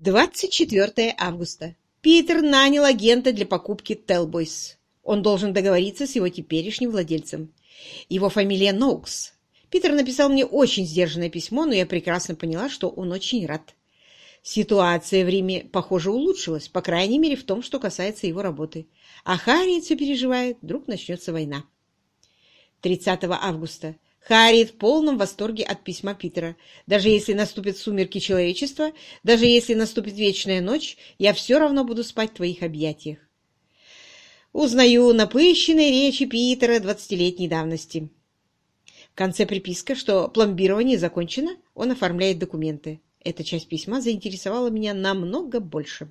24 августа. Питер нанял агента для покупки Телбойс. Он должен договориться с его теперешним владельцем. Его фамилия Ноукс. Питер написал мне очень сдержанное письмо, но я прекрасно поняла, что он очень рад. Ситуация в Риме, похоже, улучшилась, по крайней мере, в том, что касается его работы. А Харриет все переживает, вдруг начнется война. 30 августа. Харриет в полном восторге от письма Питера. Даже если наступят сумерки человечества, даже если наступит вечная ночь, я все равно буду спать в твоих объятиях. Узнаю напыщенные речи Питера двадцатилетней давности. В конце приписка, что пломбирование закончено, он оформляет документы. Эта часть письма заинтересовала меня намного больше.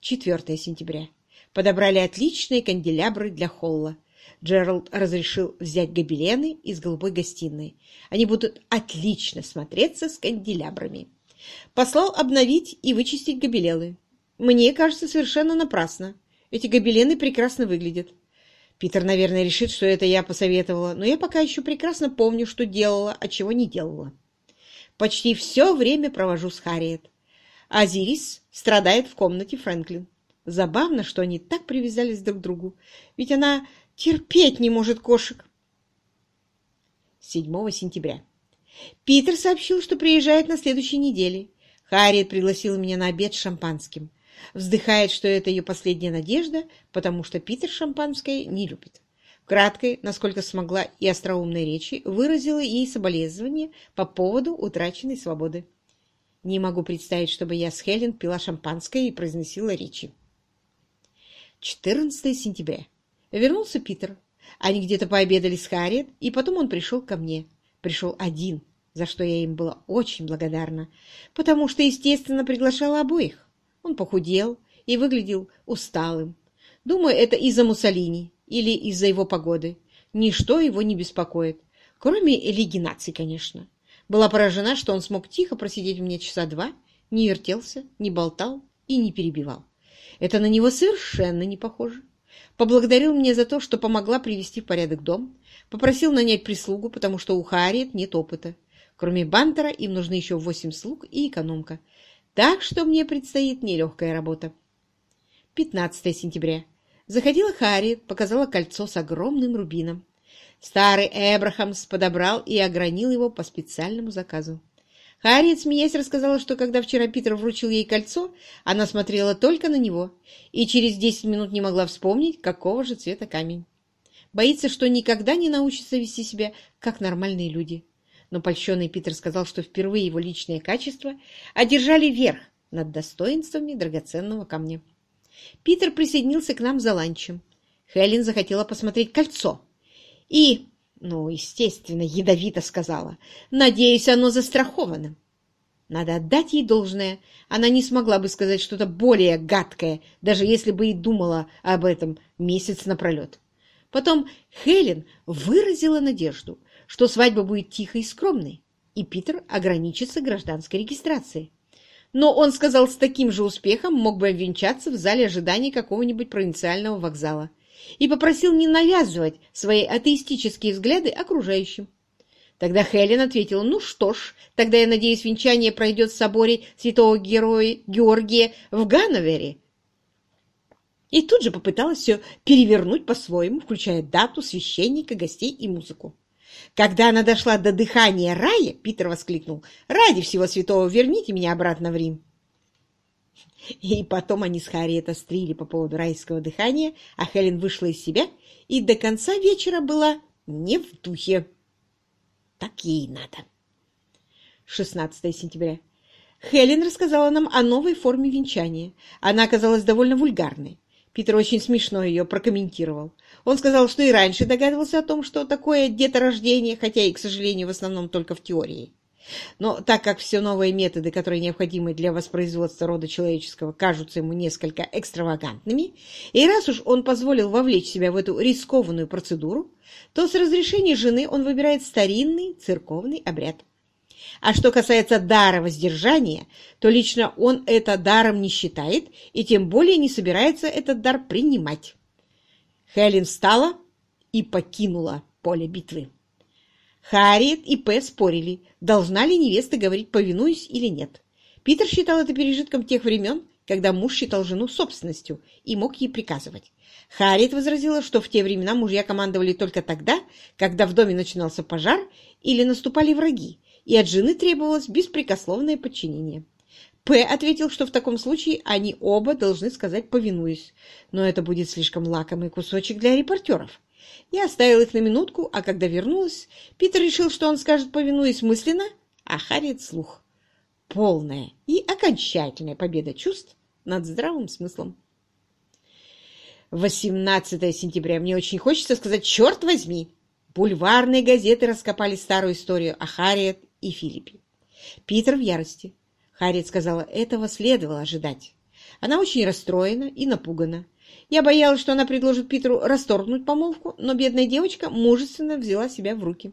4 сентября. Подобрали отличные канделябры для холла. Джеральд разрешил взять гобелены из голубой гостиной. Они будут отлично смотреться с канделябрами. Послал обновить и вычистить гобелены. Мне кажется, совершенно напрасно. Эти гобелены прекрасно выглядят. Питер, наверное, решит, что это я посоветовала, но я пока еще прекрасно помню, что делала, а чего не делала. Почти все время провожу с Харриет. Азирис страдает в комнате Фрэнклин. Забавно, что они так привязались друг к другу, ведь она терпеть не может кошек. 7 сентября. Питер сообщил, что приезжает на следующей неделе. Харриет пригласила меня на обед с шампанским. Вздыхает, что это ее последняя надежда, потому что Питер шампанское не любит краткой, насколько смогла и остроумной речи, выразила ей соболезнование по поводу утраченной свободы. Не могу представить, чтобы я с Хелен пила шампанское и произносила речи. 14 сентября. Вернулся Питер. Они где-то пообедали с Харриет, и потом он пришел ко мне. Пришел один, за что я им была очень благодарна, потому что, естественно, приглашала обоих. Он похудел и выглядел усталым. Думаю, это из-за Муссолини или из-за его погоды. Ничто его не беспокоит, кроме Лиги наций, конечно. Была поражена, что он смог тихо просидеть у меня часа два, не вертелся, не болтал и не перебивал. Это на него совершенно не похоже. Поблагодарил мне за то, что помогла привести в порядок дом, попросил нанять прислугу, потому что у Харриет нет опыта. Кроме Бантера им нужны еще восемь слуг и экономка. Так что мне предстоит нелегкая работа. 15 сентября. Заходила Харриет, показала кольцо с огромным рубином. Старый Эбрахамс подобрал и огранил его по специальному заказу. Харриет, смеясь, рассказала, что когда вчера Питер вручил ей кольцо, она смотрела только на него и через десять минут не могла вспомнить, какого же цвета камень. Боится, что никогда не научится вести себя, как нормальные люди. Но польщенный Питер сказал, что впервые его личные качества одержали верх над достоинствами драгоценного камня. Питер присоединился к нам за ланчем. Хелен захотела посмотреть кольцо. И, ну, естественно, ядовито сказала, «Надеюсь, оно застраховано». Надо отдать ей должное. Она не смогла бы сказать что-то более гадкое, даже если бы и думала об этом месяц напролет. Потом Хелен выразила надежду, что свадьба будет тихой и скромной, и Питер ограничится гражданской регистрацией но он сказал с таким же успехом мог бы обвенчаться в зале ожидания какого-нибудь провинциального вокзала и попросил не навязывать свои атеистические взгляды окружающим. Тогда Хелен ответила, ну что ж, тогда, я надеюсь, венчание пройдет в соборе святого героя Георгия в Ганновере. И тут же попыталась все перевернуть по-своему, включая дату, священника, гостей и музыку. Когда она дошла до дыхания рая, Питер воскликнул, «Ради всего святого верните меня обратно в Рим!» И потом они с Харриет острили по поводу райского дыхания, а Хелен вышла из себя и до конца вечера была не в духе. Так ей надо. 16 сентября. Хелен рассказала нам о новой форме венчания. Она оказалась довольно вульгарной. Питер очень смешно ее прокомментировал. Он сказал, что и раньше догадывался о том, что такое деторождение, хотя и, к сожалению, в основном только в теории. Но так как все новые методы, которые необходимы для воспроизводства рода человеческого, кажутся ему несколько экстравагантными, и раз уж он позволил вовлечь себя в эту рискованную процедуру, то с разрешения жены он выбирает старинный церковный обряд. А что касается дара воздержания, то лично он это даром не считает и тем более не собирается этот дар принимать. Хелен встала и покинула поле битвы. Харриет и П. спорили, должна ли невеста говорить «повинуюсь» или нет. Питер считал это пережитком тех времен, когда муж считал жену собственностью и мог ей приказывать. Харриет возразила, что в те времена мужья командовали только тогда, когда в доме начинался пожар или наступали враги, и от жены требовалось беспрекословное подчинение. П. ответил, что в таком случае они оба должны сказать «повинуюсь», но это будет слишком лакомый кусочек для репортеров. Я оставил их на минутку, а когда вернулась, Питер решил, что он скажет «повинуюсь» мысленно, а Харриет слух. Полная и окончательная победа чувств над здравым смыслом. 18 сентября. Мне очень хочется сказать «черт возьми!» Бульварные газеты раскопали старую историю о Харриет и Филиппе. Питер в ярости. Харриет сказала, этого следовало ожидать. Она очень расстроена и напугана. Я боялась, что она предложит Питеру расторгнуть помолвку, но бедная девочка мужественно взяла себя в руки.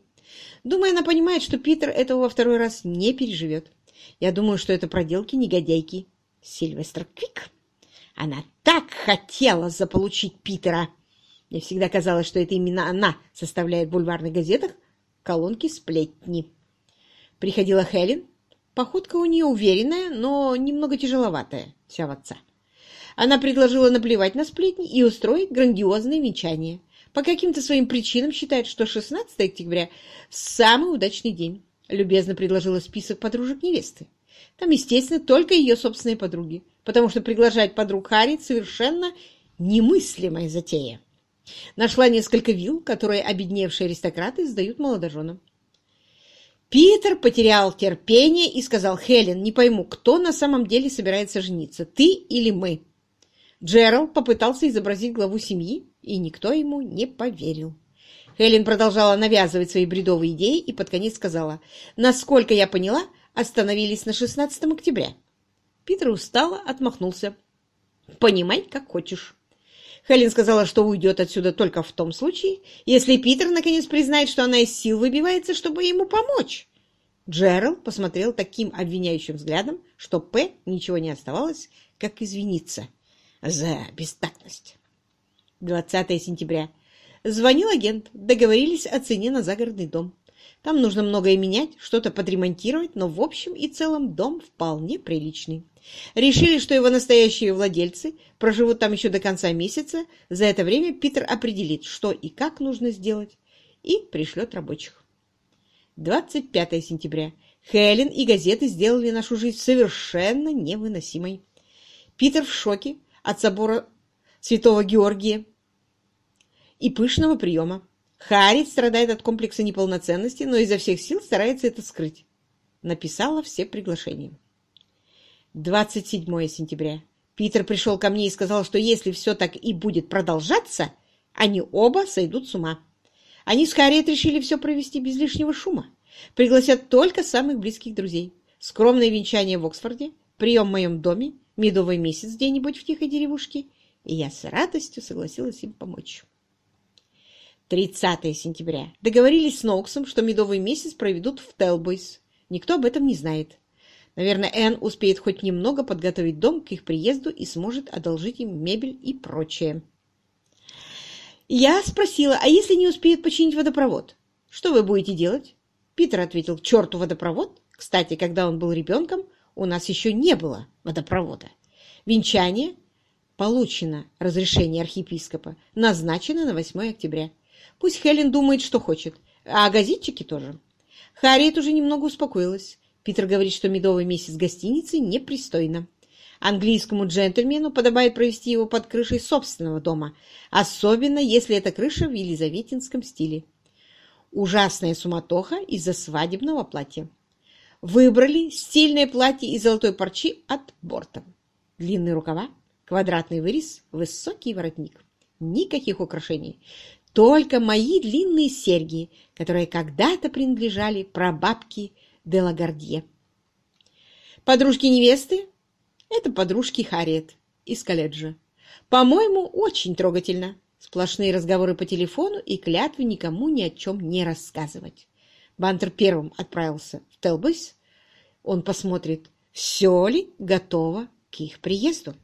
Думаю, она понимает, что Питер этого во второй раз не переживет. Я думаю, что это проделки негодяйки. Сильвестр Квик. Она так хотела заполучить Питера. Мне всегда казалось, что это именно она составляет в бульварных газетах колонки сплетни. Приходила Хелен, Походка у нее уверенная, но немного тяжеловатая, вся в отца. Она предложила наплевать на сплетни и устроить грандиозное венчание. По каким-то своим причинам считает, что 16 октября – самый удачный день. Любезно предложила список подружек невесты. Там, естественно, только ее собственные подруги, потому что приглашать подруг Харри совершенно немыслимая затея. Нашла несколько вилл, которые обедневшие аристократы сдают молодоженам. Питер потерял терпение и сказал, «Хелен, не пойму, кто на самом деле собирается жениться, ты или мы?» Джеральд попытался изобразить главу семьи, и никто ему не поверил. Хелен продолжала навязывать свои бредовые идеи и под конец сказала, «Насколько я поняла, остановились на 16 октября». Питер устало отмахнулся. «Понимай, как хочешь». Хелен сказала, что уйдет отсюда только в том случае, если Питер наконец признает, что она из сил выбивается, чтобы ему помочь. Джеральд посмотрел таким обвиняющим взглядом, что П. ничего не оставалось, как извиниться за бестактность. 20 сентября. Звонил агент. Договорились о цене на загородный дом. Там нужно многое менять, что-то подремонтировать, но в общем и целом дом вполне приличный. Решили, что его настоящие владельцы проживут там еще до конца месяца. За это время Питер определит, что и как нужно сделать, и пришлет рабочих. 25 сентября. Хелен и газеты сделали нашу жизнь совершенно невыносимой. Питер в шоке от собора Святого Георгия и пышного приема. Харри страдает от комплекса неполноценности, но изо всех сил старается это скрыть. Написала все приглашения. 27 сентября. Питер пришел ко мне и сказал, что если все так и будет продолжаться, они оба сойдут с ума. Они с Харриет решили все провести без лишнего шума. Пригласят только самых близких друзей. Скромное венчание в Оксфорде, прием в моем доме, медовый месяц где-нибудь в тихой деревушке, и я с радостью согласилась им помочь. 30 сентября. Договорились с Ноуксом, что медовый месяц проведут в Телбойс. Никто об этом не знает. Наверное, Энн успеет хоть немного подготовить дом к их приезду и сможет одолжить им мебель и прочее. Я спросила, а если не успеет починить водопровод? Что вы будете делать? Питер ответил, к черту водопровод. Кстати, когда он был ребенком, у нас еще не было водопровода. Венчание получено разрешение архиепископа, назначено на 8 октября. Пусть Хелен думает, что хочет, а газетчики тоже. Харриет уже немного успокоилась. Питер говорит, что медовый месяц гостиницы непристойно. Английскому джентльмену подобает провести его под крышей собственного дома, особенно если эта крыша в елизаветинском стиле. Ужасная суматоха из-за свадебного платья. Выбрали стильное платье из золотой парчи от борта. Длинные рукава, квадратный вырез, высокий воротник. Никаких украшений. Только мои длинные серьги, которые когда-то принадлежали прабабке де Лагардье. Подружки невесты — это подружки Харриет из колледжа. По-моему, очень трогательно. Сплошные разговоры по телефону и клятвы никому ни о чем не рассказывать. Бантер первым отправился в Телбойс. Он посмотрит, все ли готово к их приезду.